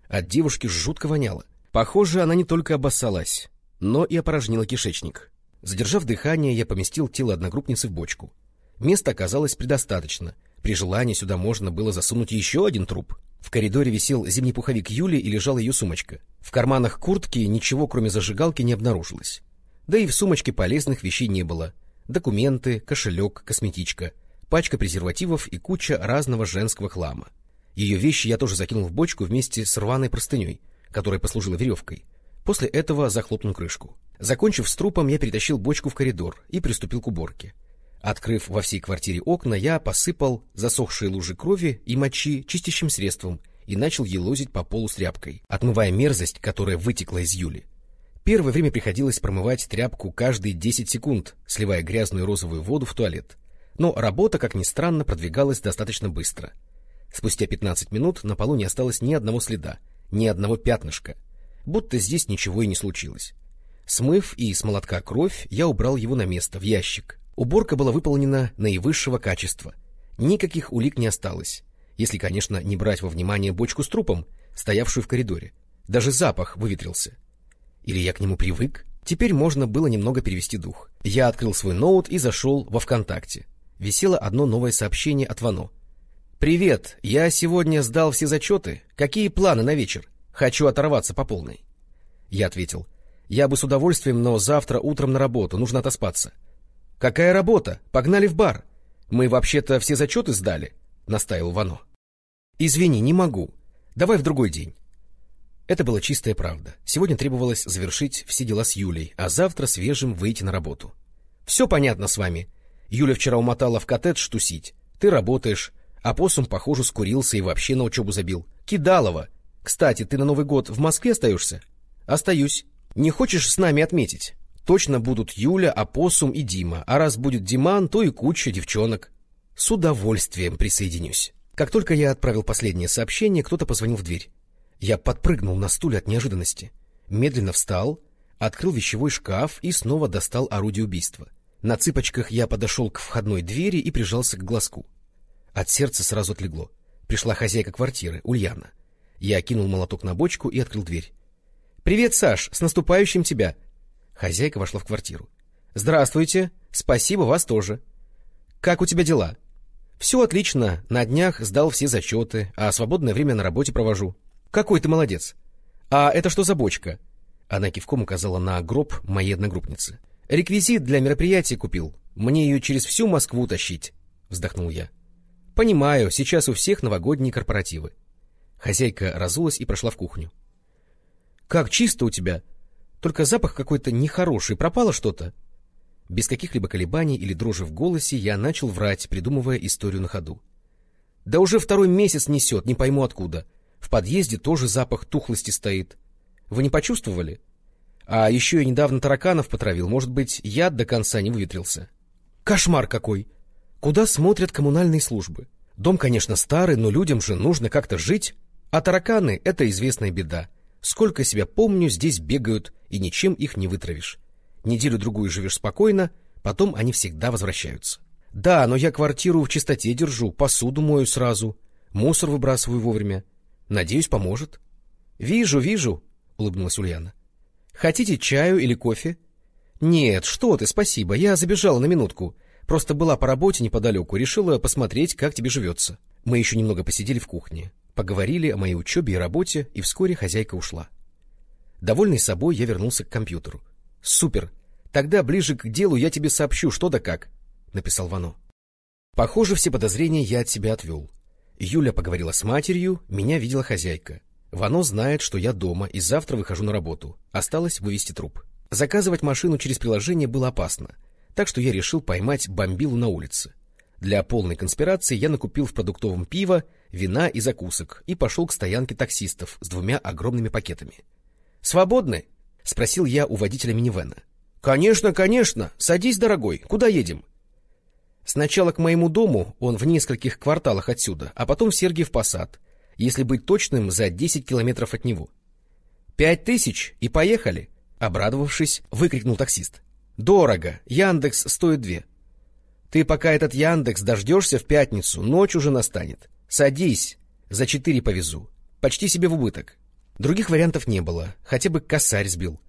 От девушки жутко воняло. Похоже, она не только обоссалась, но и опорожнила кишечник. Задержав дыхание, я поместил тело одногруппницы в бочку. Места оказалось предостаточно. При желании сюда можно было засунуть еще один труп. В коридоре висел зимний пуховик Юли и лежала ее сумочка. В карманах куртки ничего, кроме зажигалки, не обнаружилось. Да и в сумочке полезных вещей не было. Документы, кошелек, косметичка, пачка презервативов и куча разного женского хлама. Ее вещи я тоже закинул в бочку вместе с рваной простыней, которая послужила веревкой. После этого захлопнул крышку. Закончив с трупом, я перетащил бочку в коридор и приступил к уборке. Открыв во всей квартире окна, я посыпал засохшие лужи крови и мочи чистящим средством и начал елозить по полу с тряпкой, отмывая мерзость, которая вытекла из Юли. Первое время приходилось промывать тряпку каждые 10 секунд, сливая грязную розовую воду в туалет. Но работа, как ни странно, продвигалась достаточно быстро. Спустя 15 минут на полу не осталось ни одного следа, ни одного пятнышка, будто здесь ничего и не случилось. Смыв и с молотка кровь, я убрал его на место, в ящик, Уборка была выполнена наивысшего качества. Никаких улик не осталось, если, конечно, не брать во внимание бочку с трупом, стоявшую в коридоре. Даже запах выветрился. Или я к нему привык? Теперь можно было немного перевести дух. Я открыл свой ноут и зашел во ВКонтакте. Висело одно новое сообщение от Вано. «Привет, я сегодня сдал все зачеты. Какие планы на вечер? Хочу оторваться по полной». Я ответил. «Я бы с удовольствием, но завтра утром на работу, нужно отоспаться». — Какая работа? Погнали в бар. Мы вообще-то все зачеты сдали, — настаивал Вано. — Извини, не могу. Давай в другой день. Это была чистая правда. Сегодня требовалось завершить все дела с Юлей, а завтра свежим выйти на работу. — Все понятно с вами. Юля вчера умотала в коттедж тусить. Ты работаешь, а посум, похоже, скурился и вообще на учебу забил. Кидалова! Кстати, ты на Новый год в Москве остаешься? — Остаюсь. Не хочешь с нами отметить? Точно будут Юля, Апоссум и Дима, а раз будет Диман, то и куча девчонок. С удовольствием присоединюсь. Как только я отправил последнее сообщение, кто-то позвонил в дверь. Я подпрыгнул на стуле от неожиданности. Медленно встал, открыл вещевой шкаф и снова достал орудие убийства. На цыпочках я подошел к входной двери и прижался к глазку. От сердца сразу отлегло. Пришла хозяйка квартиры, Ульяна. Я кинул молоток на бочку и открыл дверь. — Привет, Саш, с наступающим тебя! — Хозяйка вошла в квартиру. — Здравствуйте. Спасибо, вас тоже. — Как у тебя дела? — Все отлично. На днях сдал все зачеты, а свободное время на работе провожу. — Какой ты молодец. — А это что за бочка? Она кивком указала на гроб моей одногруппницы. — Реквизит для мероприятия купил. Мне ее через всю Москву тащить, — вздохнул я. — Понимаю, сейчас у всех новогодние корпоративы. Хозяйка разулась и прошла в кухню. — Как чисто у тебя! — только запах какой-то нехороший, пропало что-то. Без каких-либо колебаний или дрожи в голосе я начал врать, придумывая историю на ходу. Да уже второй месяц несет, не пойму откуда. В подъезде тоже запах тухлости стоит. Вы не почувствовали? А еще я недавно тараканов потравил, может быть, яд до конца не выветрился. Кошмар какой! Куда смотрят коммунальные службы? Дом, конечно, старый, но людям же нужно как-то жить. А тараканы — это известная беда. Сколько себя помню, здесь бегают, и ничем их не вытравишь. Неделю-другую живешь спокойно, потом они всегда возвращаются. Да, но я квартиру в чистоте держу, посуду мою сразу, мусор выбрасываю вовремя. Надеюсь, поможет. — Вижу, вижу, — улыбнулась Ульяна. — Хотите чаю или кофе? — Нет, что ты, спасибо, я забежала на минутку. Просто была по работе неподалеку, решила посмотреть, как тебе живется. Мы еще немного посидели в кухне. Поговорили о моей учебе и работе, и вскоре хозяйка ушла. Довольный собой, я вернулся к компьютеру. — Супер! Тогда ближе к делу я тебе сообщу, что да как, — написал Вано. Похоже, все подозрения я от себя отвел. Юля поговорила с матерью, меня видела хозяйка. Вано знает, что я дома и завтра выхожу на работу. Осталось вывести труп. Заказывать машину через приложение было опасно, так что я решил поймать бомбилу на улице. Для полной конспирации я накупил в продуктовом пиво, вина и закусок и пошел к стоянке таксистов с двумя огромными пакетами. «Свободны?» — спросил я у водителя минивэна. «Конечно, конечно! Садись, дорогой! Куда едем?» Сначала к моему дому, он в нескольких кварталах отсюда, а потом в Сергиев Посад, если быть точным, за десять километров от него. «Пять тысяч, и поехали!» — обрадовавшись, выкрикнул таксист. «Дорого, Яндекс стоит две». «Ты пока этот Яндекс дождешься в пятницу, ночь уже настанет. Садись, за четыре повезу. Почти себе в убыток». Других вариантов не было, хотя бы косарь сбил.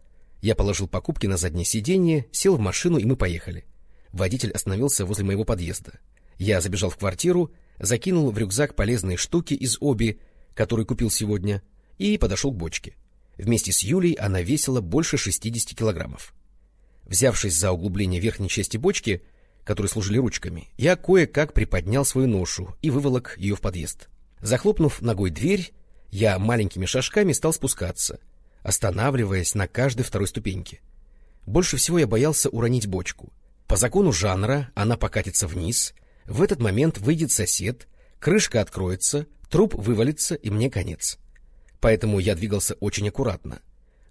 Я положил покупки на заднее сиденье, сел в машину, и мы поехали. Водитель остановился возле моего подъезда. Я забежал в квартиру, закинул в рюкзак полезные штуки из оби, которые купил сегодня, и подошел к бочке. Вместе с Юлей она весила больше 60 килограммов. Взявшись за углубление верхней части бочки, которые служили ручками, я кое-как приподнял свою ношу и выволок ее в подъезд. Захлопнув ногой дверь, я маленькими шажками стал спускаться, останавливаясь на каждой второй ступеньке. Больше всего я боялся уронить бочку. По закону жанра она покатится вниз, в этот момент выйдет сосед, крышка откроется, труп вывалится, и мне конец. Поэтому я двигался очень аккуратно.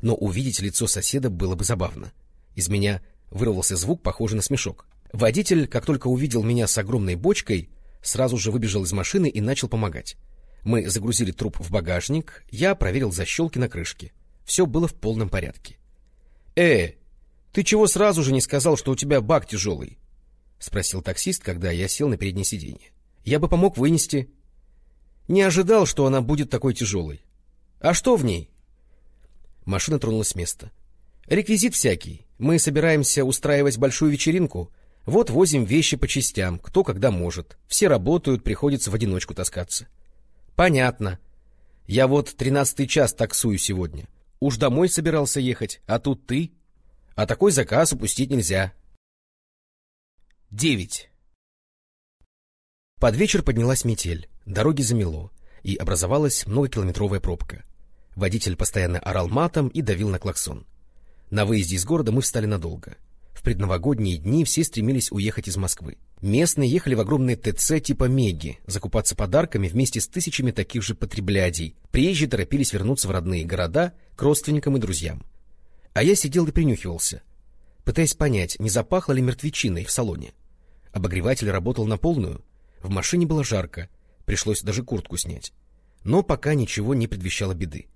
Но увидеть лицо соседа было бы забавно. Из меня вырвался звук, похожий на смешок. Водитель, как только увидел меня с огромной бочкой, сразу же выбежал из машины и начал помогать. Мы загрузили труп в багажник, я проверил защелки на крышке. Все было в полном порядке. — Э, ты чего сразу же не сказал, что у тебя бак тяжелый? — спросил таксист, когда я сел на переднее сиденье. — Я бы помог вынести. Не ожидал, что она будет такой тяжелой. А что в ней? Машина тронулась с места. Реквизит всякий. Мы собираемся устраивать большую вечеринку. Вот возим вещи по частям, кто когда может. Все работают, приходится в одиночку таскаться. Понятно. Я вот тринадцатый час таксую сегодня. Уж домой собирался ехать, а тут ты. А такой заказ упустить нельзя. Девять. Под вечер поднялась метель, дороги замело, и образовалась многокилометровая пробка. Водитель постоянно орал матом и давил на клаксон. На выезде из города мы встали надолго. В предновогодние дни все стремились уехать из Москвы. Местные ехали в огромные ТЦ типа Меги, закупаться подарками вместе с тысячами таких же потреблядей. Приезжие торопились вернуться в родные города к родственникам и друзьям. А я сидел и принюхивался, пытаясь понять, не запахло ли мертвечиной в салоне. Обогреватель работал на полную, в машине было жарко, пришлось даже куртку снять. Но пока ничего не предвещало беды.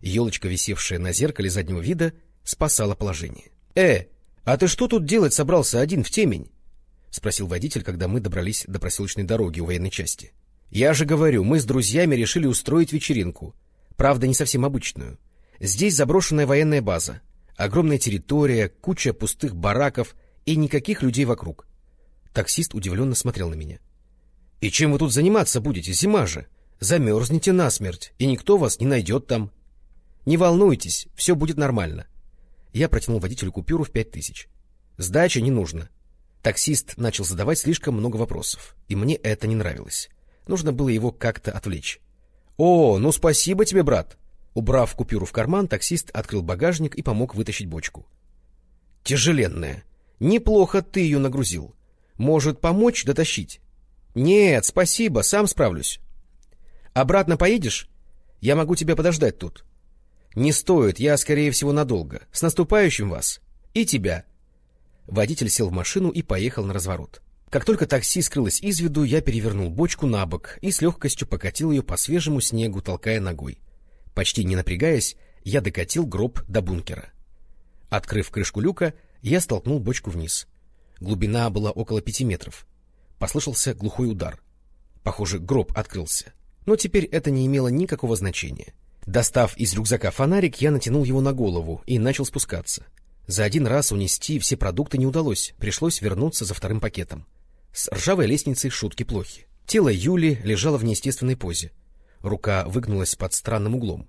Елочка, висевшая на зеркале заднего вида, спасала положение. — Э, а ты что тут делать собрался один в темень? — спросил водитель, когда мы добрались до проселочной дороги у военной части. — Я же говорю, мы с друзьями решили устроить вечеринку. Правда, не совсем обычную. Здесь заброшенная военная база, огромная территория, куча пустых бараков и никаких людей вокруг. Таксист удивленно смотрел на меня. — И чем вы тут заниматься будете? Зима же. Замерзнете насмерть, и никто вас не найдет там. — Не волнуйтесь, все будет нормально. Я протянул водителю купюру в пять тысяч. — Сдачи не нужно. — Таксист начал задавать слишком много вопросов, и мне это не нравилось. Нужно было его как-то отвлечь. — О, ну спасибо тебе, брат! Убрав купюру в карман, таксист открыл багажник и помог вытащить бочку. — Тяжеленная. Неплохо ты ее нагрузил. Может, помочь дотащить? — Нет, спасибо, сам справлюсь. — Обратно поедешь? Я могу тебя подождать тут. — Не стоит, я, скорее всего, надолго. С наступающим вас. И тебя. — Водитель сел в машину и поехал на разворот. Как только такси скрылось из виду, я перевернул бочку на бок и с легкостью покатил ее по свежему снегу, толкая ногой. Почти не напрягаясь, я докатил гроб до бункера. Открыв крышку люка, я столкнул бочку вниз. Глубина была около пяти метров. Послышался глухой удар. Похоже, гроб открылся. Но теперь это не имело никакого значения. Достав из рюкзака фонарик, я натянул его на голову и начал спускаться. За один раз унести все продукты не удалось, пришлось вернуться за вторым пакетом. С ржавой лестницей шутки плохи. Тело Юли лежало в неестественной позе. Рука выгнулась под странным углом.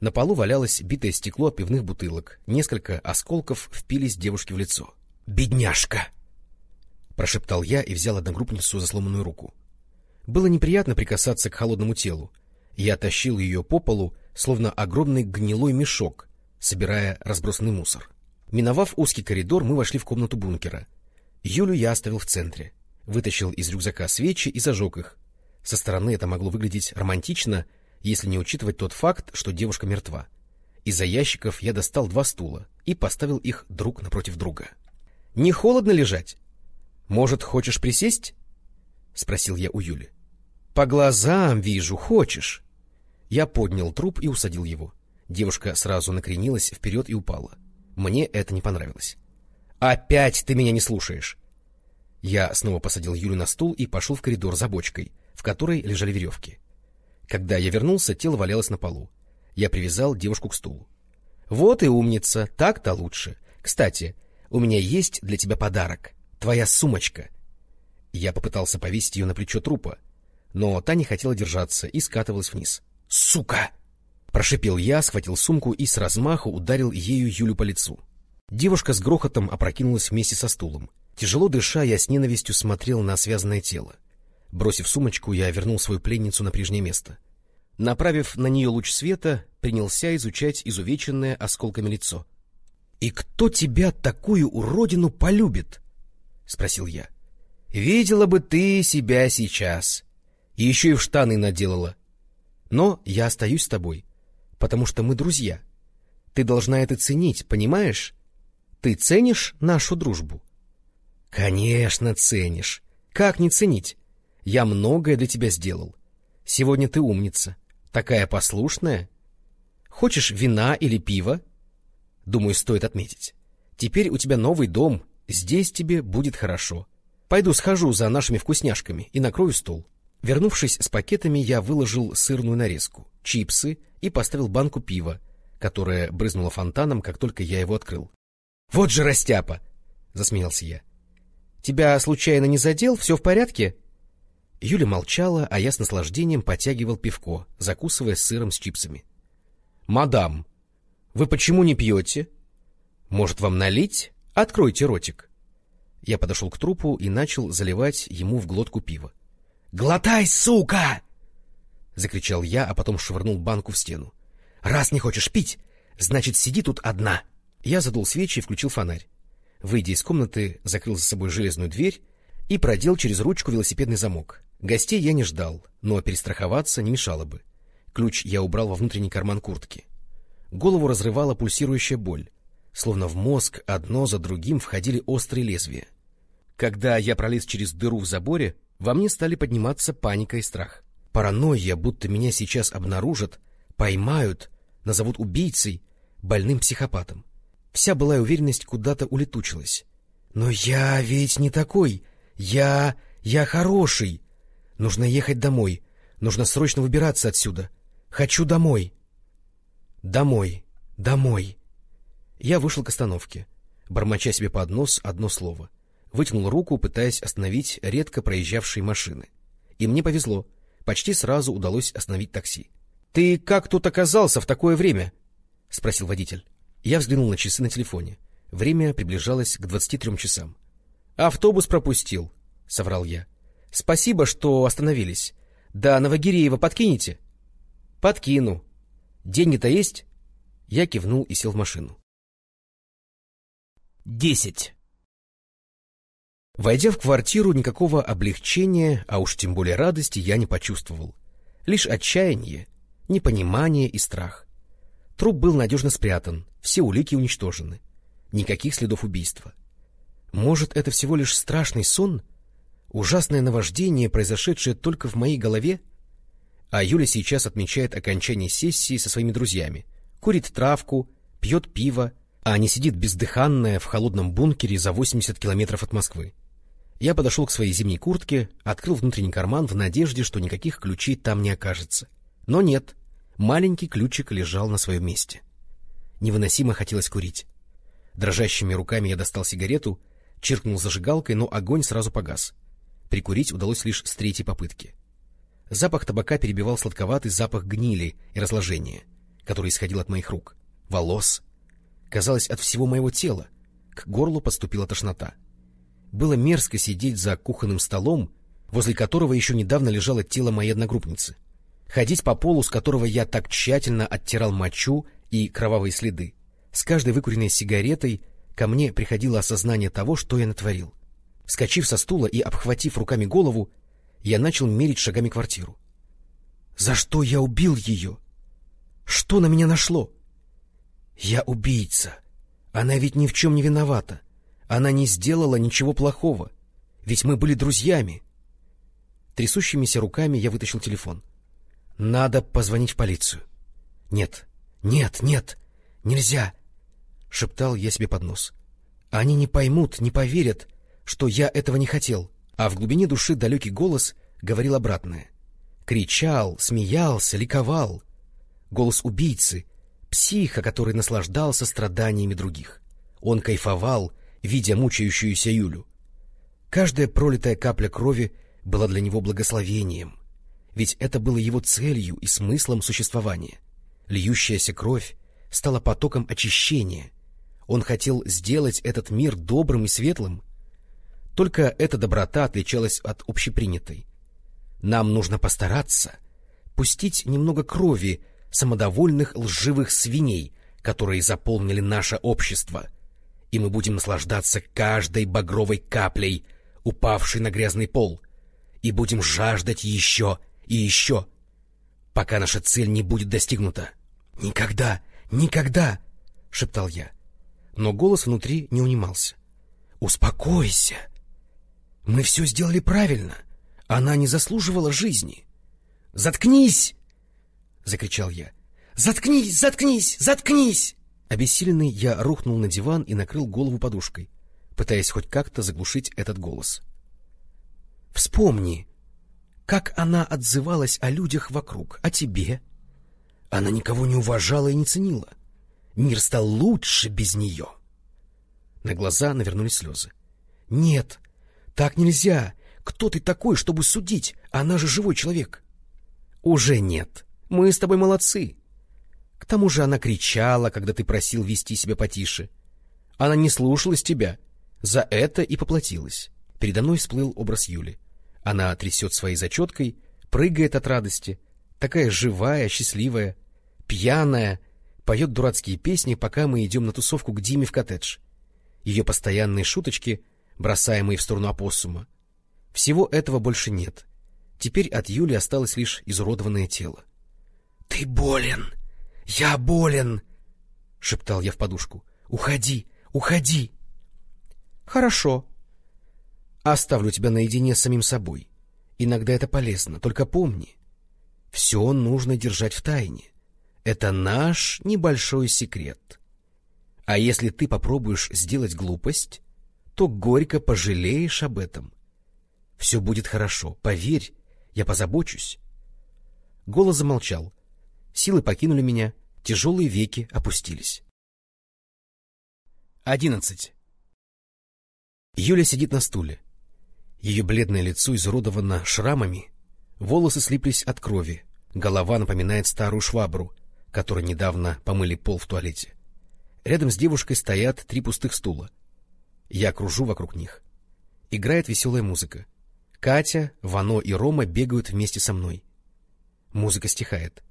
На полу валялось битое стекло от пивных бутылок, несколько осколков впились девушке в лицо. «Бедняжка!» — прошептал я и взял одногруппницу за сломанную руку. Было неприятно прикасаться к холодному телу. Я тащил ее по полу, словно огромный гнилой мешок, собирая разбросанный мусор. Миновав узкий коридор, мы вошли в комнату бункера. Юлю я оставил в центре. Вытащил из рюкзака свечи и зажег их. Со стороны это могло выглядеть романтично, если не учитывать тот факт, что девушка мертва. Из-за ящиков я достал два стула и поставил их друг напротив друга. — Не холодно лежать? Может, хочешь присесть? — спросил я у Юли. — По глазам вижу, хочешь. Я поднял труп и усадил его. Девушка сразу накренилась вперед и упала. Мне это не понравилось. — Опять ты меня не слушаешь! Я снова посадил Юлю на стул и пошел в коридор за бочкой, в которой лежали веревки. Когда я вернулся, тело валялось на полу. Я привязал девушку к стулу. — Вот и умница, так-то лучше. Кстати, у меня есть для тебя подарок. Твоя сумочка. Я попытался повесить ее на плечо трупа, но та не хотела держаться и скатывалась вниз. — Сука! Прошипел я, схватил сумку и с размаху ударил ею Юлю по лицу. Девушка с грохотом опрокинулась вместе со стулом. Тяжело дыша, я с ненавистью смотрел на связанное тело. Бросив сумочку, я вернул свою пленницу на прежнее место. Направив на нее луч света, принялся изучать изувеченное осколками лицо. — И кто тебя, такую уродину, полюбит? — спросил я. — Видела бы ты себя сейчас. И еще и в штаны наделала. Но я остаюсь с тобой, потому что мы друзья. Ты должна это ценить, понимаешь? Ты ценишь нашу дружбу? — Конечно, ценишь. Как не ценить? Я многое для тебя сделал. Сегодня ты умница, такая послушная. Хочешь вина или пива? Думаю, стоит отметить. Теперь у тебя новый дом, здесь тебе будет хорошо. Пойду схожу за нашими вкусняшками и накрою стол. Вернувшись с пакетами, я выложил сырную нарезку, чипсы и поставил банку пива, которая брызнула фонтаном, как только я его открыл. — Вот же растяпа! — засмеялся я. — Тебя случайно не задел? Все в порядке? Юля молчала, а я с наслаждением потягивал пивко, закусывая сыром с чипсами. — Мадам, вы почему не пьете? Может, вам налить? Откройте ротик. Я подошел к трупу и начал заливать ему в глотку пива. — Глотай, сука! — закричал я, а потом швырнул банку в стену. — Раз не хочешь пить, значит, сиди тут одна. Я задул свечи и включил фонарь. Выйдя из комнаты, закрыл за собой железную дверь и продел через ручку велосипедный замок. Гостей я не ждал, но перестраховаться не мешало бы. Ключ я убрал во внутренний карман куртки. Голову разрывала пульсирующая боль, словно в мозг одно за другим входили острые лезвия. Когда я пролез через дыру в заборе, во мне стали подниматься паника и страх. Паранойя, будто меня сейчас обнаружат, поймают, назовут убийцей, больным психопатом. Вся былая уверенность куда-то улетучилась. Но я ведь не такой. Я... я хороший. Нужно ехать домой. Нужно срочно выбираться отсюда. Хочу домой. Домой. Домой. Я вышел к остановке, бормоча себе под нос одно слово. Вытянул руку, пытаясь остановить редко проезжавшие машины. И мне повезло. Почти сразу удалось остановить такси. — Ты как тут оказался в такое время? — спросил водитель. Я взглянул на часы на телефоне. Время приближалось к двадцати трем часам. — Автобус пропустил, — соврал я. Спасибо, что остановились. Да Новогиреева подкинете? Подкину. Деньги-то есть? Я кивнул и сел в машину. Десять. Войдя в квартиру, никакого облегчения, а уж тем более радости, я не почувствовал. Лишь отчаяние, непонимание и страх. Труп был надежно спрятан, все улики уничтожены. Никаких следов убийства. Может, это всего лишь страшный сон? Ужасное наваждение, произошедшее только в моей голове? А Юля сейчас отмечает окончание сессии со своими друзьями. Курит травку, пьет пиво, а не сидит бездыханная в холодном бункере за 80 километров от Москвы. Я подошел к своей зимней куртке, открыл внутренний карман в надежде, что никаких ключей там не окажется. Но нет, маленький ключик лежал на своем месте. Невыносимо хотелось курить. Дрожащими руками я достал сигарету, чиркнул зажигалкой, но огонь сразу погас. Прикурить удалось лишь с третьей попытки. Запах табака перебивал сладковатый запах гнили и разложения. который исходил от моих рук, волос, казалось, от всего моего тела. К горлу подступила тошнота. Было мерзко сидеть за кухонным столом, возле которого еще недавно лежало тело моей одногруппницы. Ходить по полу, с которого я так тщательно оттирал мочу и кровавые следы. С каждой выкуренной сигаретой ко мне приходило осознание того, что я натворил. Вскочив со стула и обхватив руками голову, я начал мерить шагами квартиру. За что я убил ее? Что на меня нашло? Я убийца. Она ведь ни в чем не виновата. Она не сделала ничего плохого. Ведь мы были друзьями. Трясущимися руками я вытащил телефон. Надо позвонить в полицию. Нет, нет, нет, нельзя, — шептал я себе под нос. Они не поймут, не поверят, что я этого не хотел. А в глубине души далекий голос говорил обратное. Кричал, смеялся, ликовал. Голос убийцы, психа, который наслаждался страданиями других. Он кайфовал, видя мучающуюся Юлю. Каждая пролитая капля крови была для него благословением, ведь это было его целью и смыслом существования. Льющаяся кровь стала потоком очищения. Он хотел сделать этот мир добрым и светлым. Только эта доброта отличалась от общепринятой. Нам нужно постараться пустить немного крови самодовольных лживых свиней, которые заполнили наше общество, и мы будем наслаждаться каждой багровой каплей, упавшей на грязный пол, и будем жаждать еще и еще, пока наша цель не будет достигнута. «Никогда, никогда!» — шептал я. Но голос внутри не унимался. «Успокойся! Мы все сделали правильно!» Она не заслуживала жизни. «Заткнись!» — закричал я. «Заткнись! Заткнись! Заткнись!» Обессиленный я рухнул на диван и накрыл голову подушкой, пытаясь хоть как-то заглушить этот голос. «Вспомни, как она отзывалась о людях вокруг, о тебе. Она никого не уважала и не ценила. Мир стал лучше без нее». На глаза навернулись слезы. «Нет, так нельзя! Кто ты такой, чтобы судить? Она же живой человек. Уже нет. Мы с тобой молодцы. К тому же она кричала, когда ты просил вести себя потише. Она не слушалась тебя. За это и поплатилась. Передо мной всплыл образ Юли. Она трясет своей зачеткой, прыгает от радости, такая живая, счастливая, пьяная, поет дурацкие песни, пока мы идем на тусовку к Диме в коттедж. Ее постоянные шуточки, бросаемые в сторону опоссума, всего этого больше нет. Теперь от Юли осталось лишь изуродованное тело. — Ты болен! Я болен! — шептал я в подушку. — Уходи! Уходи! — Хорошо. Оставлю тебя наедине с самим собой. Иногда это полезно, только помни. Все нужно держать в тайне. Это наш небольшой секрет. А если ты попробуешь сделать глупость, то горько пожалеешь об этом. Все будет хорошо, поверь, я позабочусь. Голос замолчал. Силы покинули меня, тяжелые веки опустились. Одиннадцать. Юля сидит на стуле. Ее бледное лицо изуродовано шрамами, волосы слиплись от крови, голова напоминает старую швабру, которой недавно помыли пол в туалете. Рядом с девушкой стоят три пустых стула. Я кружу вокруг них. Играет веселая музыка. Катя, Вано и Рома бегают вместе со мной. Музыка стихает.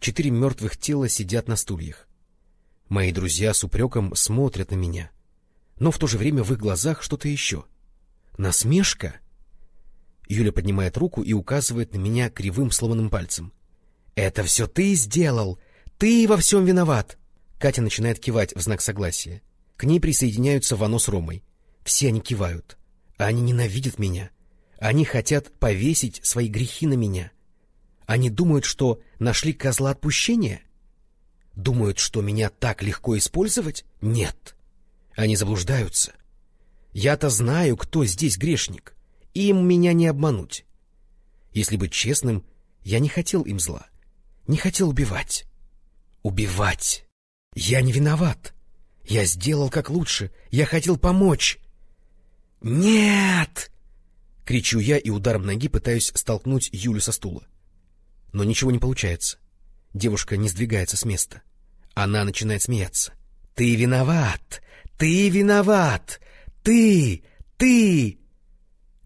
Четыре мертвых тела сидят на стульях. Мои друзья с упреком смотрят на меня. Но в то же время в их глазах что-то еще. Насмешка? Юля поднимает руку и указывает на меня кривым сломанным пальцем. — Это все ты сделал! Ты во всем виноват! Катя начинает кивать в знак согласия. К ней присоединяются Вано с Ромой. Все они кивают. Они ненавидят меня. Они хотят повесить свои грехи на меня. Они думают, что нашли козла отпущения? Думают, что меня так легко использовать? Нет. Они заблуждаются. Я-то знаю, кто здесь грешник. Им меня не обмануть. Если быть честным, я не хотел им зла. Не хотел убивать. Убивать. Я не виноват. Я сделал как лучше. Я хотел помочь. Нет! Кричу я и ударом ноги пытаюсь столкнуть Юлю со стула. Но ничего не получается. Девушка не сдвигается с места. Она начинает смеяться. «Ты виноват! Ты виноват! Ты! Ты!»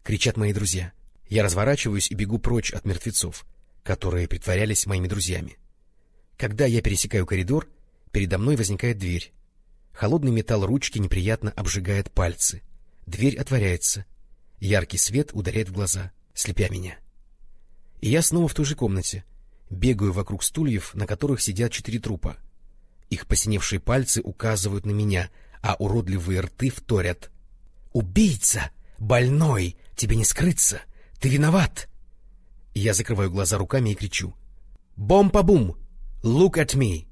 Кричат мои друзья. Я разворачиваюсь и бегу прочь от мертвецов, которые притворялись моими друзьями. Когда я пересекаю коридор, передо мной возникает дверь. Холодный металл ручки неприятно обжигает пальцы. Дверь отворяется. Яркий свет ударяет в глаза, слепя меня. И я снова в той же комнате. Бегаю вокруг стульев, на которых сидят четыре трупа. Их посиневшие пальцы указывают на меня, а уродливые рты вторят. «Убийца! Больной! Тебе не скрыться! Ты виноват!» Я закрываю глаза руками и кричу. «Бом-па-бум! Look at me!»